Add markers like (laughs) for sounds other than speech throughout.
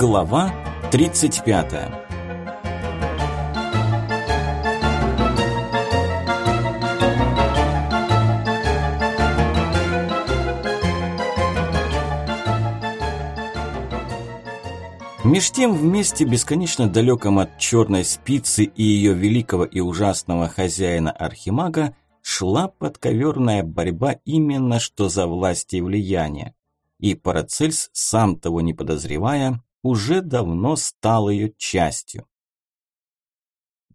Глава 35 Меж тем в месте бесконечно далеком от черной спицы и ее великого и ужасного хозяина Архимага шла подковерная борьба именно что за власть и влияние. И Парацельс, сам того не подозревая, уже давно стал ее частью.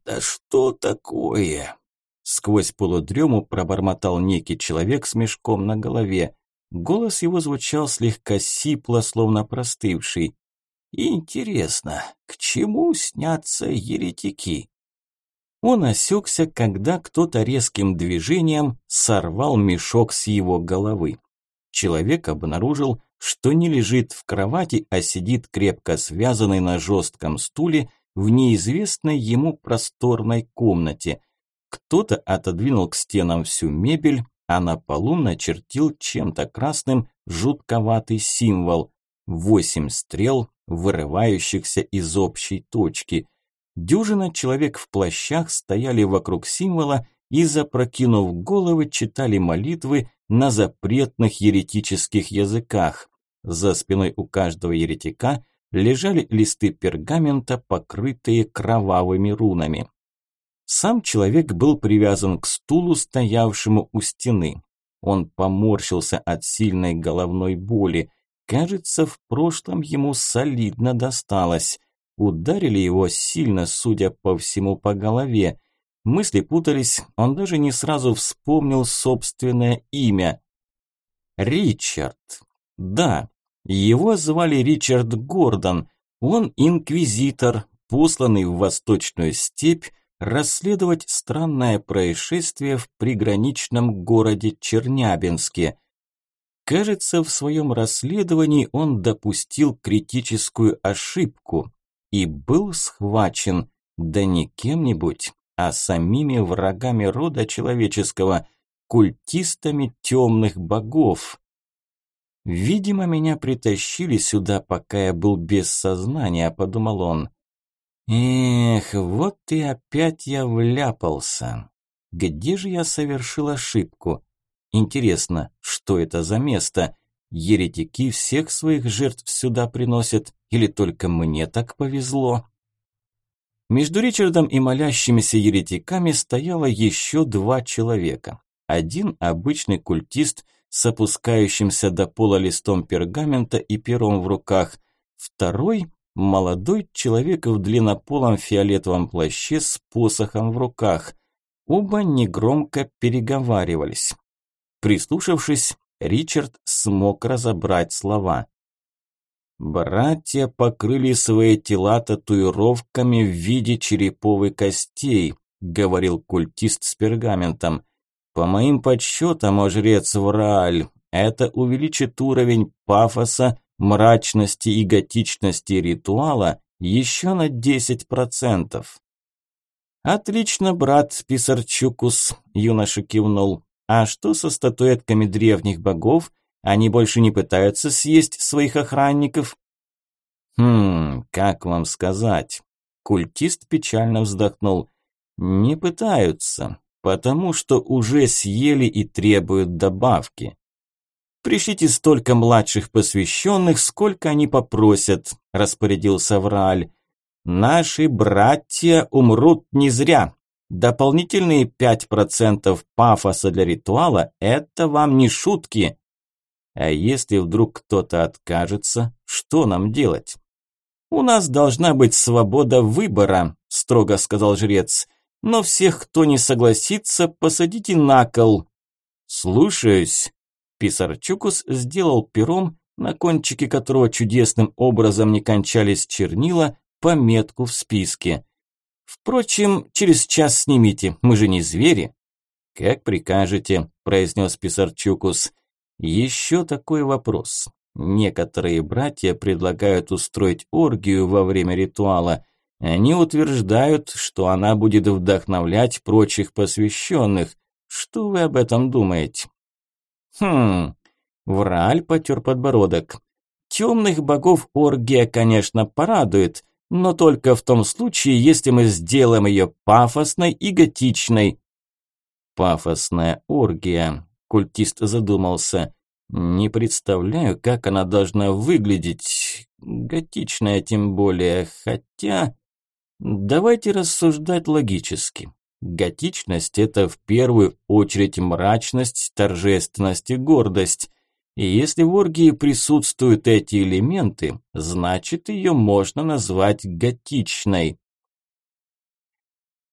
«Да что такое?» Сквозь полудрему пробормотал некий человек с мешком на голове. Голос его звучал слегка сипло, словно простывший. «Интересно, к чему снятся еретики?» Он осекся, когда кто-то резким движением сорвал мешок с его головы. Человек обнаружил, что не лежит в кровати, а сидит крепко связанный на жестком стуле в неизвестной ему просторной комнате. Кто-то отодвинул к стенам всю мебель, а на полу начертил чем-то красным жутковатый символ – восемь стрел, вырывающихся из общей точки. Дюжина человек в плащах стояли вокруг символа и, запрокинув головы, читали молитвы на запретных еретических языках. За спиной у каждого еретика лежали листы пергамента, покрытые кровавыми рунами. Сам человек был привязан к стулу, стоявшему у стены. Он поморщился от сильной головной боли. Кажется, в прошлом ему солидно досталось. Ударили его сильно, судя по всему, по голове. Мысли путались, он даже не сразу вспомнил собственное имя. Ричард. Да, его звали Ричард Гордон. Он инквизитор, посланный в Восточную степь расследовать странное происшествие в приграничном городе Чернябинске. Кажется, в своем расследовании он допустил критическую ошибку и был схвачен, да не кем-нибудь, а самими врагами рода человеческого, культистами темных богов. Видимо, меня притащили сюда, пока я был без сознания, подумал он. Эх, вот и опять я вляпался. Где же я совершил ошибку? Интересно, что это за место? Еретики всех своих жертв сюда приносят, или только мне так повезло? Между Ричардом и молящимися еретиками стояло еще два человека. Один обычный культист – с опускающимся до пола листом пергамента и пером в руках. Второй – молодой человек в длиннополом фиолетовом плаще с посохом в руках. Оба негромко переговаривались. Прислушавшись, Ричард смог разобрать слова. «Братья покрыли свои тела татуировками в виде череповых костей», – говорил культист с пергаментом. По моим подсчетам, о жрец Врааль, это увеличит уровень пафоса, мрачности и готичности ритуала еще на 10%. «Отлично, брат Писарчукус», – юноша кивнул. «А что со статуэтками древних богов? Они больше не пытаются съесть своих охранников?» «Хм, как вам сказать?» Культист печально вздохнул. «Не пытаются потому что уже съели и требуют добавки. «Пришлите столько младших посвященных, сколько они попросят», – распорядился Врааль. «Наши братья умрут не зря. Дополнительные пять процентов пафоса для ритуала – это вам не шутки. А если вдруг кто-то откажется, что нам делать?» «У нас должна быть свобода выбора», – строго сказал жрец но всех, кто не согласится, посадите на кол». «Слушаюсь». Писарчукус сделал пером, на кончике которого чудесным образом не кончались чернила, пометку в списке. «Впрочем, через час снимите, мы же не звери». «Как прикажете», – произнес Писарчукус. «Еще такой вопрос. Некоторые братья предлагают устроить оргию во время ритуала. Они утверждают, что она будет вдохновлять прочих посвященных. Что вы об этом думаете? Хм, Врааль потер подбородок. Темных богов оргия, конечно, порадует, но только в том случае, если мы сделаем ее пафосной и готичной. Пафосная оргия. Культист задумался. Не представляю, как она должна выглядеть. Готичная тем более, хотя... Давайте рассуждать логически. Готичность – это в первую очередь мрачность, торжественность и гордость. И если в оргии присутствуют эти элементы, значит ее можно назвать готичной.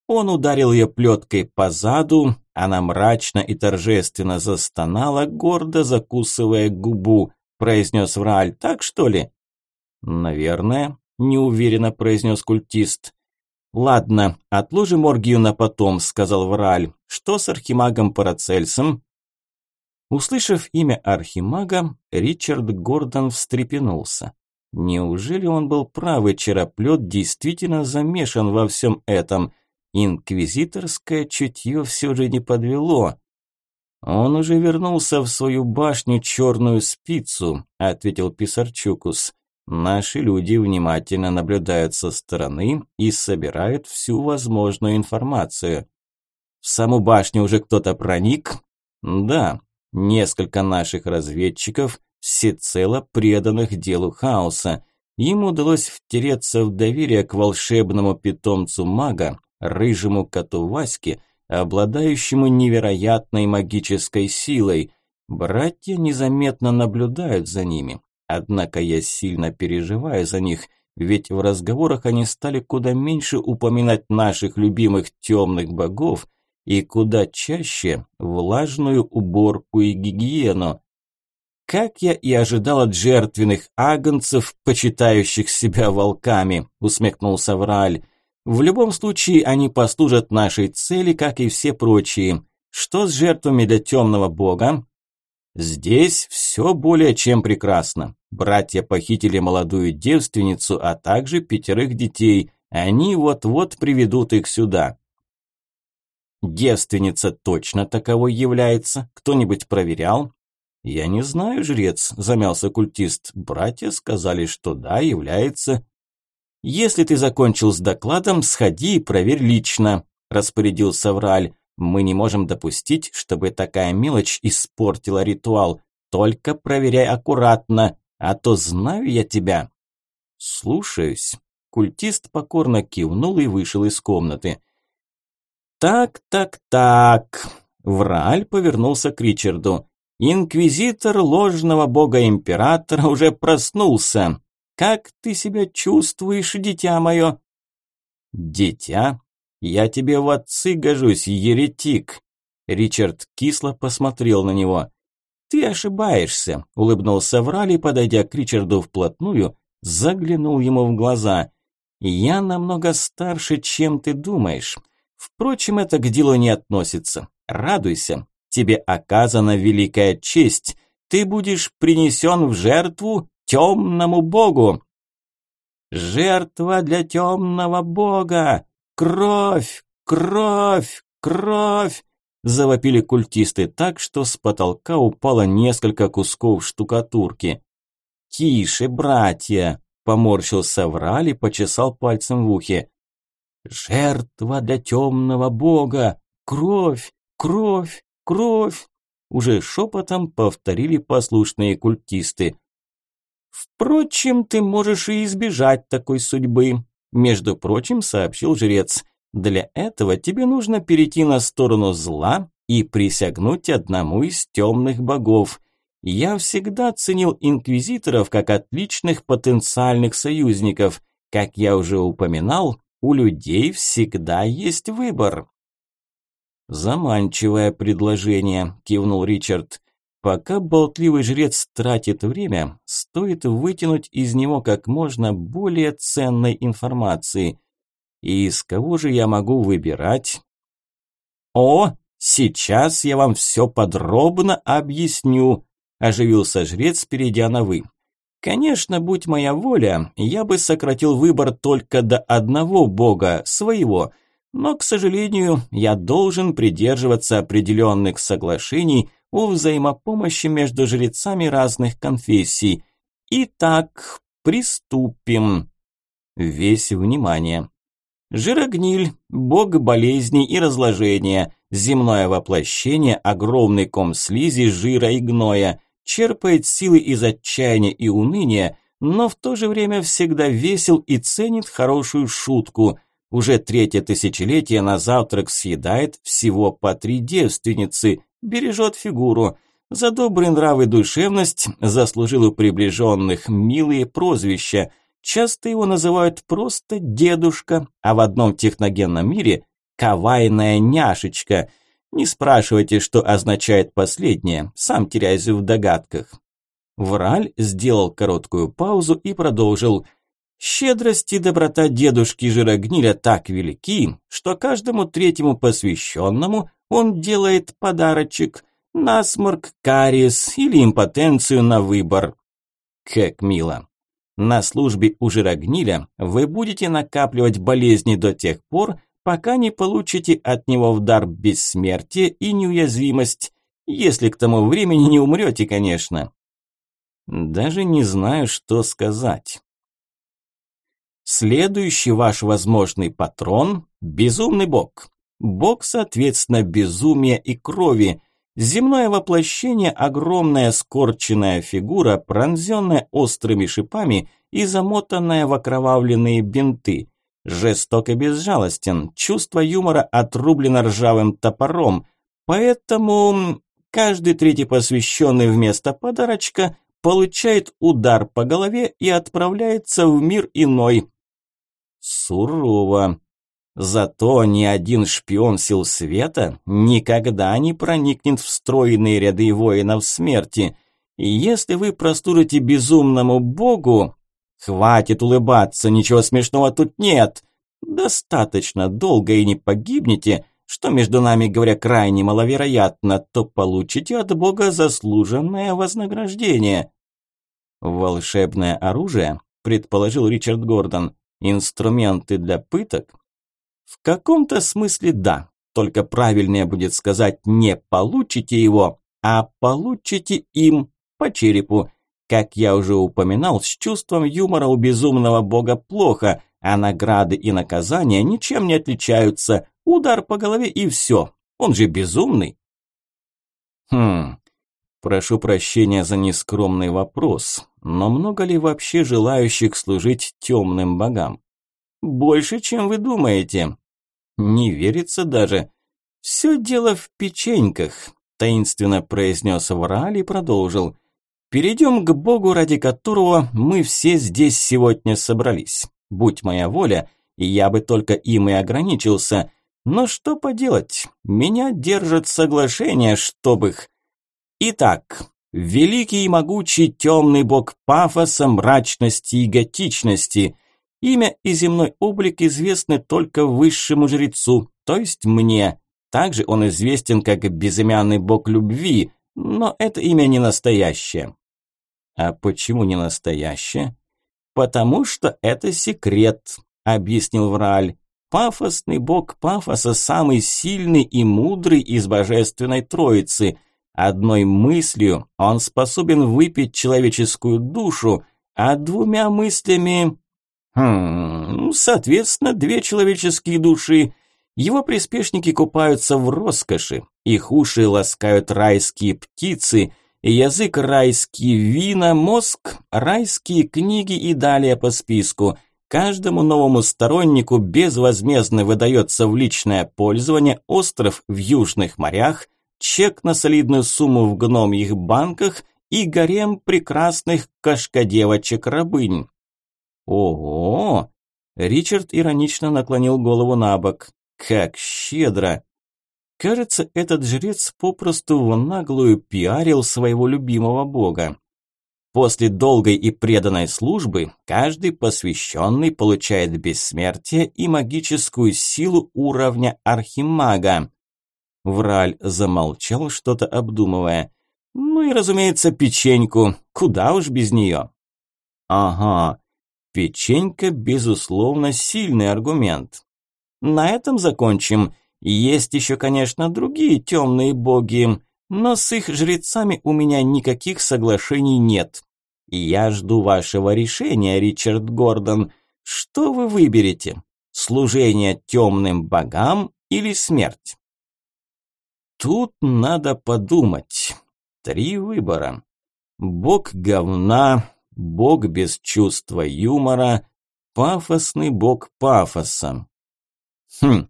Он ударил ее плеткой по заду, она мрачно и торжественно застонала, гордо закусывая губу. Произнес Врааль, так что ли? Наверное, неуверенно произнес культист. Ладно, отложим оргию на потом, сказал Врааль. Что с архимагом Парацельсом? Услышав имя архимага, Ричард Гордон встрепенулся. Неужели он был прав, и Чероплет действительно замешан во всем этом? Инквизиторское чутье все же не подвело. «Он уже вернулся в свою башню черную спицу», – ответил Писарчукус. «Наши люди внимательно наблюдают со стороны и собирают всю возможную информацию». «В саму башню уже кто-то проник?» «Да, несколько наших разведчиков, всецело преданных делу хаоса. Им удалось втереться в доверие к волшебному питомцу мага, рыжему коту Ваське, обладающему невероятной магической силой. Братья незаметно наблюдают за ними. Однако я сильно переживаю за них, ведь в разговорах они стали куда меньше упоминать наших любимых темных богов и куда чаще влажную уборку и гигиену. Как я и ожидал от жертвенных агнцев, почитающих себя волками, усмехнулся Враль. В любом случае, они послужат нашей цели, как и все прочие. Что с жертвами для темного бога? Здесь все более чем прекрасно. Братья похитили молодую девственницу, а также пятерых детей. Они вот-вот приведут их сюда. Девственница точно таковой является? Кто-нибудь проверял? Я не знаю, жрец, замялся культист. Братья сказали, что да, является. «Если ты закончил с докладом, сходи и проверь лично», – распорядился Враль. «Мы не можем допустить, чтобы такая мелочь испортила ритуал. Только проверяй аккуратно, а то знаю я тебя». «Слушаюсь». Культист покорно кивнул и вышел из комнаты. «Так, так, так». Врааль повернулся к Ричарду. «Инквизитор ложного бога-императора уже проснулся. Как ты себя чувствуешь, дитя мое?» «Дитя? Я тебе в отцы гожусь, еретик!» Ричард кисло посмотрел на него. «Ты ошибаешься», – улыбнулся Врали, подойдя к Ричарду вплотную, заглянул ему в глаза. «Я намного старше, чем ты думаешь. Впрочем, это к делу не относится. Радуйся, тебе оказана великая честь. Ты будешь принесен в жертву темному богу. Жертва для темного бога! Кровь! Кровь! Кровь! Завопили культисты так, что с потолка упало несколько кусков штукатурки. «Тише, братья!» – поморщился Враль и почесал пальцем в ухе. «Жертва для темного бога! Кровь! Кровь! Кровь!» Уже шепотом повторили послушные культисты. Впрочем, ты можешь и избежать такой судьбы, между прочим, сообщил жрец. Для этого тебе нужно перейти на сторону зла и присягнуть одному из темных богов. Я всегда ценил инквизиторов как отличных потенциальных союзников. Как я уже упоминал, у людей всегда есть выбор. Заманчивое предложение, кивнул Ричард. Пока болтливый жрец тратит время, стоит вытянуть из него как можно более ценной информации. И из кого же я могу выбирать? О, сейчас я вам все подробно объясню, оживился жрец, перейдя на «вы». Конечно, будь моя воля, я бы сократил выбор только до одного бога, своего, но, к сожалению, я должен придерживаться определенных соглашений – о взаимопомощи между жрецами разных конфессий. Итак, приступим. Весь внимание. Жирогниль, бог болезней и разложения, земное воплощение, огромный ком слизи, жира и гноя, черпает силы из отчаяния и уныния, но в то же время всегда весел и ценит хорошую шутку. Уже третье тысячелетие на завтрак съедает всего по три девственницы, бережет фигуру. За добрый нрав и душевность заслужил у приближенных милые прозвища. Часто его называют просто дедушка, а в одном техногенном мире – кавайная няшечка. Не спрашивайте, что означает последнее, сам теряюсь в догадках. Враль сделал короткую паузу и продолжил. Щедрость и доброта дедушки Жирогниля так велики, что каждому третьему посвященному он делает подарочек – насморк, кариес или импотенцию на выбор. Как мило. На службе у Жирогниля вы будете накапливать болезни до тех пор, пока не получите от него в дар бессмертие и неуязвимость, если к тому времени не умрете, конечно. Даже не знаю, что сказать. Следующий ваш возможный патрон – безумный бог. Бог, соответственно, безумия и крови. Земное воплощение – огромная скорченная фигура, пронзенная острыми шипами и замотанная в окровавленные бинты. Жесток и безжалостен, чувство юмора отрублено ржавым топором, поэтому каждый третий посвященный вместо подарочка получает удар по голове и отправляется в мир иной. Сурово. Зато ни один шпион сил света никогда не проникнет в стройные ряды воинов смерти. И если вы простурите безумному богу, хватит улыбаться, ничего смешного тут нет. Достаточно долго и не погибнете, что, между нами говоря, крайне маловероятно, то получите от бога заслуженное вознаграждение. Волшебное оружие, предположил Ричард Гордон. Инструменты для пыток? В каком-то смысле да, только правильнее будет сказать не получите его, а получите им по черепу. Как я уже упоминал, с чувством юмора у безумного бога плохо, а награды и наказания ничем не отличаются. Удар по голове и все. Он же безумный. Хм, прошу прощения за нескромный вопрос, но много ли вообще желающих служить темным богам? Больше, чем вы думаете. Не верится даже. Все дело в печеньках, таинственно произнес Врааль и продолжил. Перейдем к богу, ради которого мы все здесь сегодня собрались. Будь моя воля, я бы только им и ограничился. Но что поделать, меня держат соглашения, чтоб их... Итак, великий и могучий темный бог пафоса, мрачности и готичности – Имя и земной облик известны только высшему жрецу, то есть мне. Также он известен как безымянный бог любви, но это имя не настоящее. А почему не настоящее? Потому что это секрет, объяснил Врааль. Пафосный бог пафоса самый сильный и мудрый из божественной троицы. Одной мыслью он способен выпить человеческую душу, а двумя мыслями Хм, соответственно, две человеческие души. Его приспешники купаются в роскоши, их уши ласкают райские птицы, язык райские вина, мозг райские книги и далее по списку. Каждому новому стороннику безвозмездно выдается в личное пользование остров в южных морях, чек на солидную сумму в гномьих банках и гарем прекрасных кашкадевочек-рабынь. Ого! Ричард иронично наклонил голову на бок. Как щедро! Кажется, этот жрец попросту в наглую пиарил своего любимого бога. После долгой и преданной службы каждый посвященный получает бессмертие и магическую силу уровня архимага. Враль замолчал, что-то обдумывая. Ну и, разумеется, печеньку. Куда уж без нее. Ага, Печенька, безусловно, сильный аргумент. На этом закончим. Есть еще, конечно, другие темные боги, но с их жрецами у меня никаких соглашений нет. Я жду вашего решения, Ричард Гордон. Что вы выберете? Служение темным богам или смерть? Тут надо подумать. Три выбора. Бог говна, бог без чувства юмора, пафосный бог пафоса. Хм.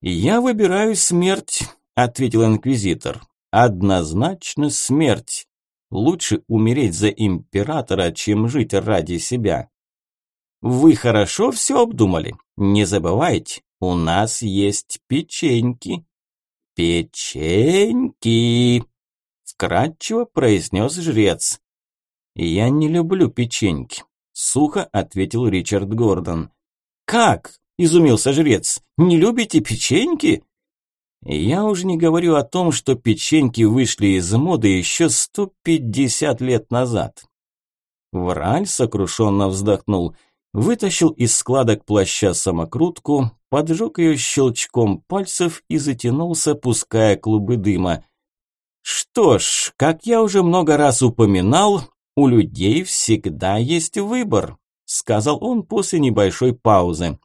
Я выбираю смерть, ответил инквизитор. Однозначно смерть. Лучше умереть за императора, чем жить ради себя. Вы хорошо все обдумали. Не забывайте, у нас есть печеньки. Печеньки, вкратчиво произнес жрец. Я не люблю печеньки, сухо ответил Ричард Гордон. Как? изумился жрец. Не любите печеньки? Я уже не говорю о том, что печеньки вышли из моды еще 150 лет назад. Враль сокрушенно вздохнул, вытащил из складок плаща самокрутку, поджег ее щелчком пальцев и затянулся, пуская клубы дыма. Что ж, как я уже много раз упоминал, у людей всегда есть выбор, сказал он после небольшой паузы.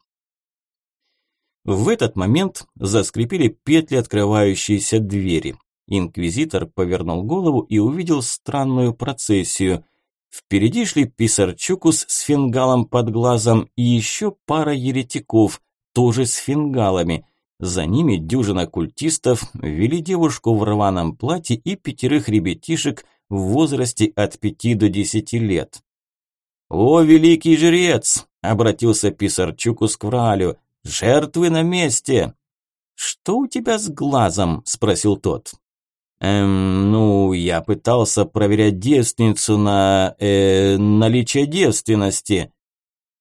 В этот момент заскрипели петли открывающейся двери. Инквизитор повернул голову и увидел странную процессию. Впереди шли Писарчукус с фингалом под глазом и еще пара еретиков, тоже с фингалами. За ними дюжина культистов вели девушку в рваном платье и пятерых ребятишек в возрасте от пяти до десяти лет. «О, великий жрец!» – обратился Писарчукус к Вралю. Жертвы на месте!» «Что у тебя с глазом?» – спросил тот. «Эм, ну, я пытался проверять девственницу на... Э, наличие девственности.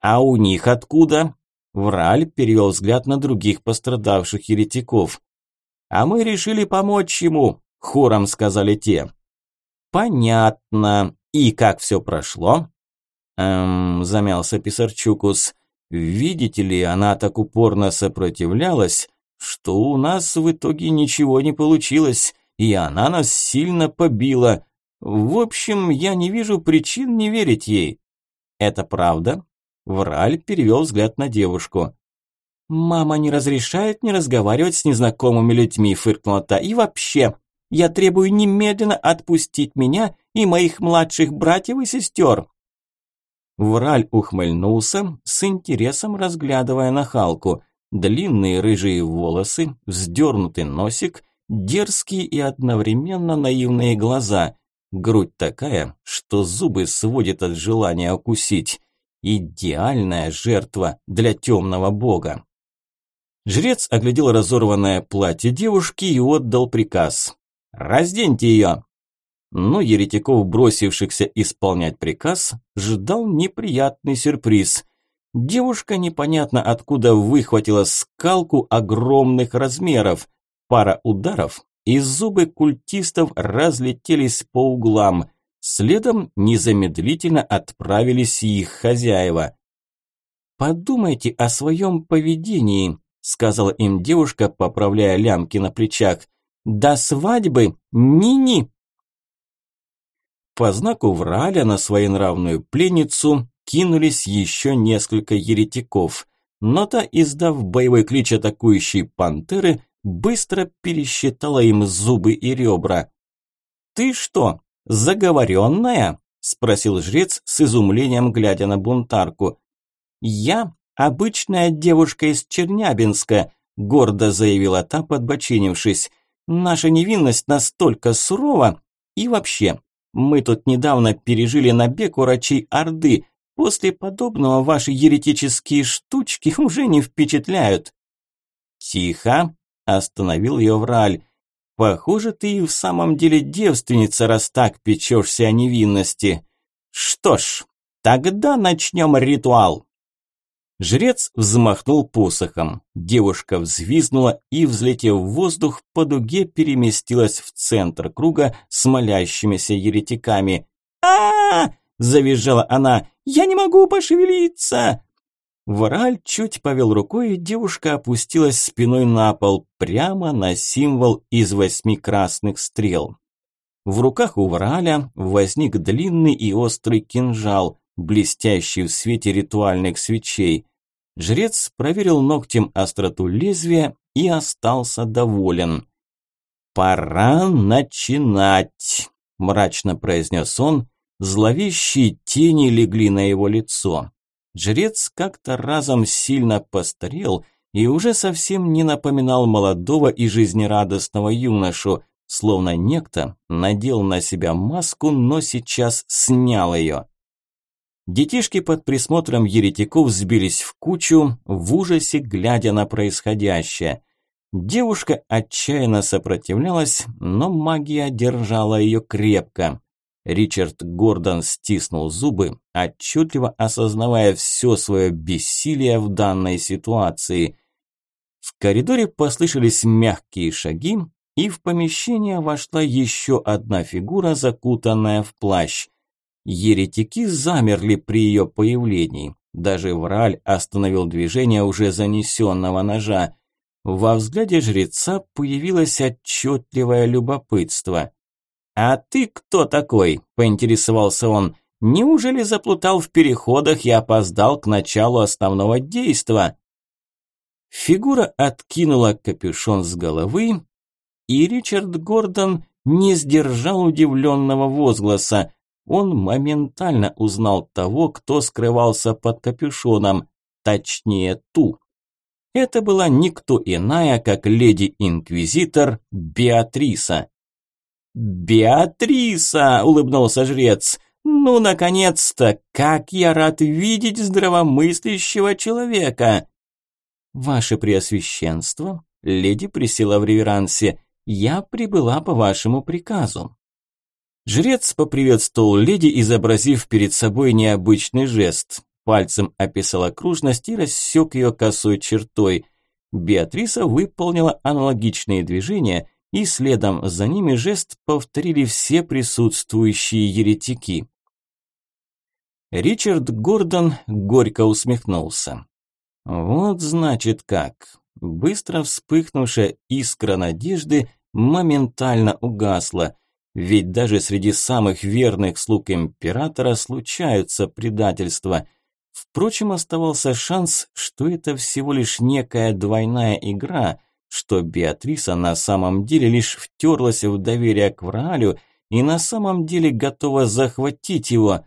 А у них откуда?» Враль перевел взгляд на других пострадавших еретиков. «А мы решили помочь ему», – хором сказали те. «Понятно. И как все прошло?» «Эм», – замялся Писарчукус. Видите ли, она так упорно сопротивлялась, что у нас в итоге ничего не получилось, и она нас сильно побила. В общем, я не вижу причин не верить ей. Это правда? Враль перевел взгляд на девушку. «Мама не разрешает мне разговаривать с незнакомыми людьми», фыркнула та. «И вообще, я требую немедленно отпустить меня и моих младших братьев и сестер». Враль ухмыльнулся, с интересом разглядывая нахалку. Длинные рыжие волосы, вздернутый носик, дерзкие и одновременно наивные глаза. Грудь такая, что зубы сводит от желания укусить. Идеальная жертва для темного бога. Жрец оглядел разорванное платье девушки и отдал приказ. «Разденьте ее!» но еретиков, бросившихся исполнять приказ, ждал неприятный сюрприз. Девушка непонятно откуда выхватила скалку огромных размеров. Пара ударов, и зубы культистов разлетелись по углам. Следом незамедлительно отправились их хозяева. «Подумайте о своем поведении», – сказала им девушка, поправляя лямки на плечах. «До свадьбы ни-ни!» По знаку Враля на своенравную пленницу кинулись еще несколько еретиков, но та, издав боевой клич атакующей пантеры, быстро пересчитала им зубы и ребра. «Ты что, заговоренная?» – спросил жрец с изумлением, глядя на бунтарку. «Я обычная девушка из Чернябинска», – гордо заявила та, подбочинившись. «Наша невинность настолько сурова и вообще, мы тут недавно пережили набег урачей Орды. После подобного ваши еретические штучки (laughs) уже не впечатляют». «Тихо!» – остановил ее Враль. «Похоже, ты и в самом деле девственница, раз так печешься о невинности. Что ж, тогда начнем ритуал». Жрец взмахнул посохом. Девушка взвизгнула и, взлетев в воздух, по дуге переместилась в центр круга с молящимися еретиками. а, -а, -а завизжала она. «Я не могу пошевелиться!» Вараль чуть повел рукой, и девушка опустилась спиной на пол, прямо на символ из восьми красных стрел. В руках у Враля возник длинный и острый кинжал, блестящий в свете ритуальных свечей. Жрец проверил ногтем остроту лезвия и остался доволен. «Пора начинать», – мрачно произнес он. Зловещие тени легли на его лицо. Жрец как-то разом сильно постарел и уже совсем не напоминал молодого и жизнерадостного юношу, словно некто надел на себя маску, но сейчас снял ее. Детишки под присмотром еретиков сбились в кучу, в ужасе глядя на происходящее. Девушка отчаянно сопротивлялась, но магия держала ее крепко. Ричард Гордон стиснул зубы, отчетливо осознавая все свое бессилие в данной ситуации. В коридоре послышались мягкие шаги, и в помещение вошла еще одна фигура, закутанная в плащ. Еретики замерли при ее появлении. Даже Враль остановил движение уже занесенного ножа. Во взгляде жреца появилось отчетливое любопытство. «А ты кто такой?» – поинтересовался он. «Неужели заплутал в переходах и опоздал к началу основного действа?» Фигура откинула капюшон с головы, и Ричард Гордон не сдержал удивленного возгласа. Он моментально узнал того, кто скрывался под капюшоном, точнее ту. Это была никто иная, как леди-инквизитор Беатриса. «Беатриса!» – улыбнулся жрец. «Ну, наконец-то! Как я рад видеть здравомыслящего человека!» «Ваше Преосвященство!» – леди присела в реверансе. «Я прибыла по вашему приказу». Жрец поприветствовал леди, изобразив перед собой необычный жест. Пальцем описал окружность и рассек ее косой чертой. Беатриса выполнила аналогичные движения – и следом за ними жест повторили все присутствующие еретики. Ричард Гордон горько усмехнулся. Вот значит как. Быстро вспыхнувшая искра надежды моментально угасла, ведь даже среди самых верных слуг императора случаются предательства. Впрочем, оставался шанс, что это всего лишь некая двойная игра – что Беатриса на самом деле лишь втерлась в доверие к Враалю и на самом деле готова захватить его.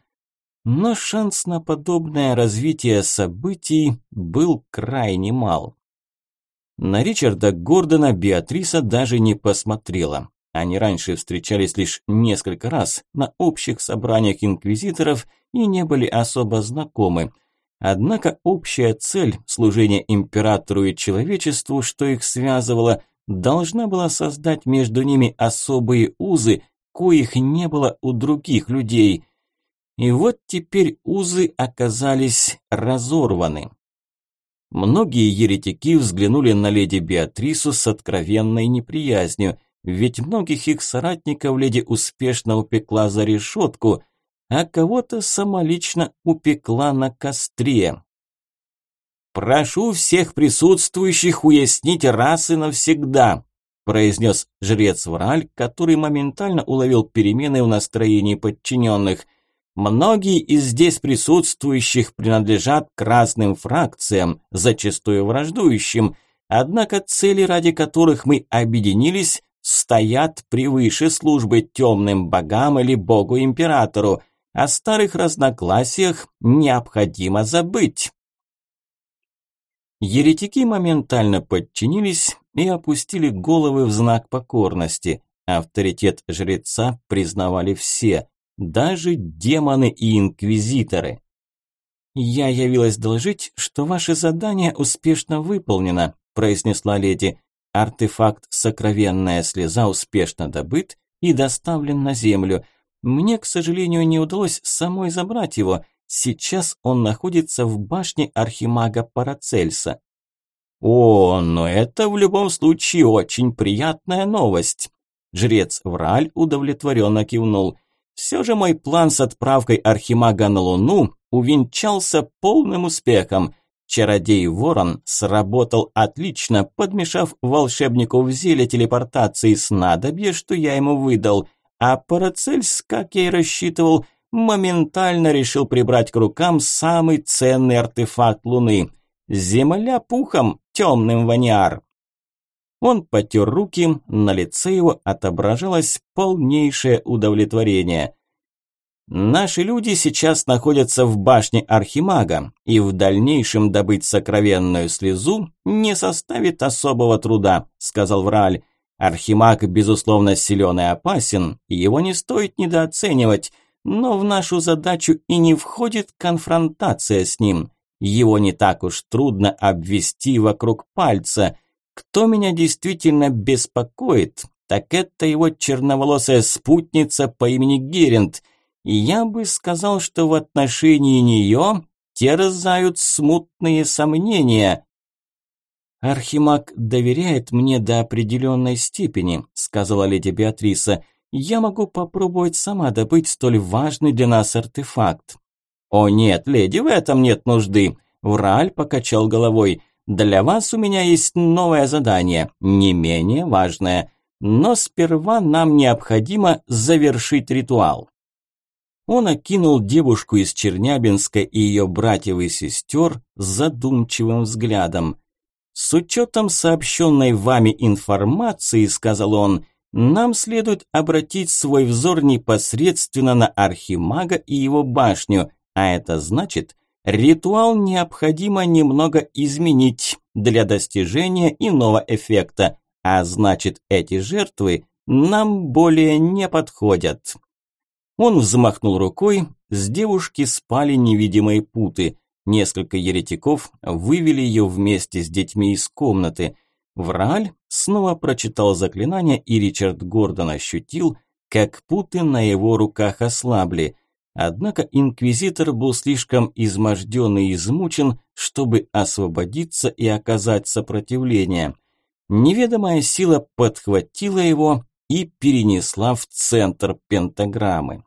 Но шанс на подобное развитие событий был крайне мал. На Ричарда Гордона Беатриса даже не посмотрела. Они раньше встречались лишь несколько раз на общих собраниях инквизиторов и не были особо знакомы. Однако общая цель служения императору и человечеству, что их связывало, должна была создать между ними особые узы, коих не было у других людей. И вот теперь узы оказались разорваны. Многие еретики взглянули на леди Беатрису с откровенной неприязнью, ведь многих их соратников леди успешно упекла за решетку – а кого-то самолично упекла на костре. «Прошу всех присутствующих уяснить раз и навсегда», произнес жрец Враль, который моментально уловил перемены в настроении подчиненных. Многие из здесь присутствующих принадлежат к разным фракциям, зачастую враждующим, однако цели, ради которых мы объединились, стоят превыше службы темным богам или богу-императору – о старых разногласиях необходимо забыть. Еретики моментально подчинились и опустили головы в знак покорности. Авторитет жреца признавали все, даже демоны и инквизиторы. «Я явилась доложить, что ваше задание успешно выполнено», произнесла леди. «Артефакт «Сокровенная слеза» успешно добыт и доставлен на землю. Мне, к сожалению, не удалось самой забрать его. Сейчас он находится в башне архимага Парацельса. О, но это в любом случае очень приятная новость. Жрец Враль удовлетворенно кивнул. Все же мой план с отправкой архимага на Луну увенчался полным успехом. Чародей Ворон сработал отлично, подмешав волшебнику в зелье телепортации снадобье, что я ему выдал – А Парацельс, как я и рассчитывал, моментально решил прибрать к рукам самый ценный артефакт Луны – земля пухом, темным ваниар. Он потер руки, на лице его отображалось полнейшее удовлетворение. Наши люди сейчас находятся в башне Архимага, и в дальнейшем добыть сокровенную слезу не составит особого труда, сказал Враль. Архимаг, безусловно, силен и опасен, его не стоит недооценивать, но в нашу задачу и не входит конфронтация с ним. Его не так уж трудно обвести вокруг пальца. Кто меня действительно беспокоит, так это его черноволосая спутница по имени Герент – и я бы сказал, что в отношении нее терзают смутные сомнения. «Архимаг доверяет мне до определенной степени», – сказала леди Беатриса. «Я могу попробовать сама добыть столь важный для нас артефакт». «О нет, леди, в этом нет нужды», – Враль покачал головой. «Для вас у меня есть новое задание, не менее важное. Но сперва нам необходимо завершить ритуал». Он окинул девушку из Чернябинска и ее братьев и сестер задумчивым взглядом. «С учетом сообщенной вами информации, – сказал он, – нам следует обратить свой взор непосредственно на Архимага и его башню, а это значит, ритуал необходимо немного изменить для достижения иного эффекта, а значит, эти жертвы нам более не подходят». Он взмахнул рукой, с девушки спали невидимые путы. Несколько еретиков вывели ее вместе с детьми из комнаты. Враль снова прочитал заклинание, и Ричард Гордон ощутил, как путы на его руках ослабли. Однако инквизитор был слишком изможден и измучен, чтобы освободиться и оказать сопротивление. Неведомая сила подхватила его и перенесла в центр пентаграммы.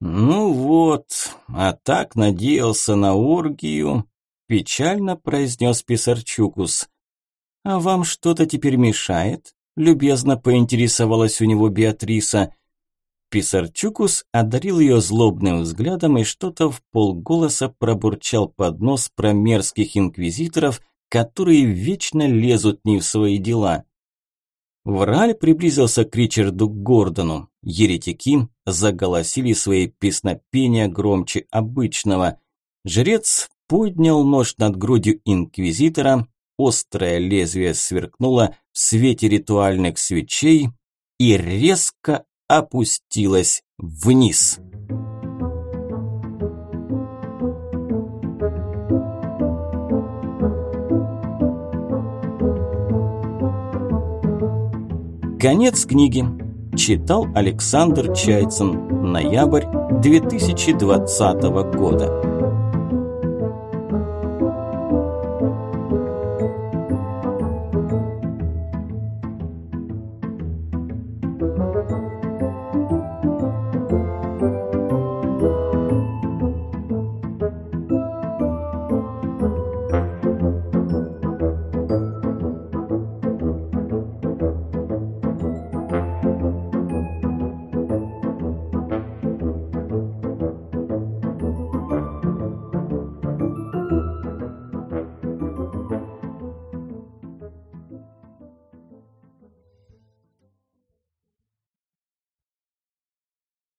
«Ну вот, а так надеялся на оргию», – печально произнес Писарчукус. «А вам что-то теперь мешает?» – любезно поинтересовалась у него Беатриса. Писарчукус одарил ее злобным взглядом и что-то в полголоса пробурчал под нос про мерзких инквизиторов, которые вечно лезут не в свои дела. Враль приблизился к Ричарду Гордону. Еретики заголосили свои песнопения громче обычного. Жрец поднял нож над грудью инквизитора, острое лезвие сверкнуло в свете ритуальных свечей и резко опустилось вниз. Конец книги. Читал Александр Чайцин. Ноябрь 2020 года.